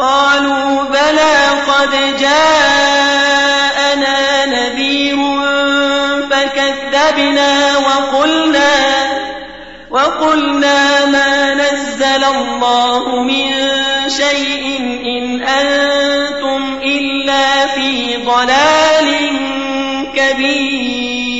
قالوا بلى قد جاءنا نذير فكذبنا وقلنا وقلنا ما نزل الله من شيء إن أنتم إلا في ضلال كبير.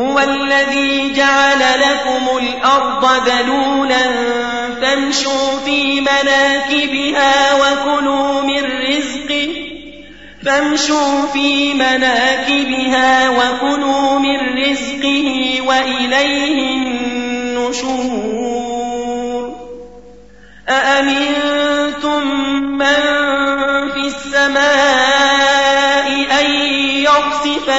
هو الذي جعل لكم الأرض ذلولا فامشوا في مناكبها وكلوا من رزقه فامشوا في مناكبها وكلوا من رزقه وإليه النشور. أأمنتم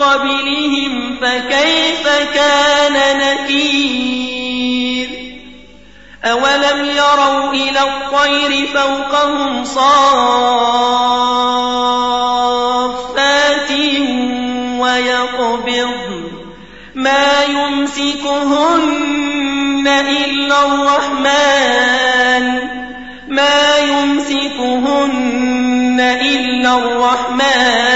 قبلهم فكيف كان نكير أولم يروا إلى الطير فوقهم صافات ويقبض ما يمسكهن إلا الرحمن ما يمسكهن إلا الرحمن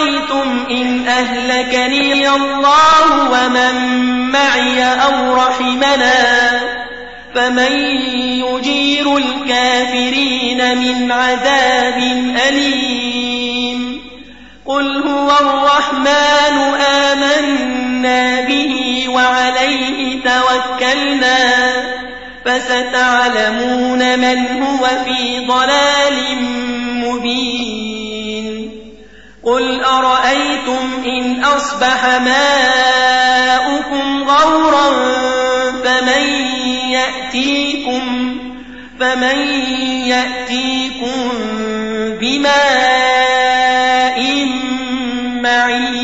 أرأيتم إن أهلكني الله ومن معي أو رحمنا فمن يجير الكافرين من عذاب أليم قل هو الرحمن آمنا به وعليه توكلنا فستعلمون من هو في ضلال مبين قل أرأيتم إن أصبح ماؤكم غورا فمن يأتيكم فمن يأتيكم بماء معين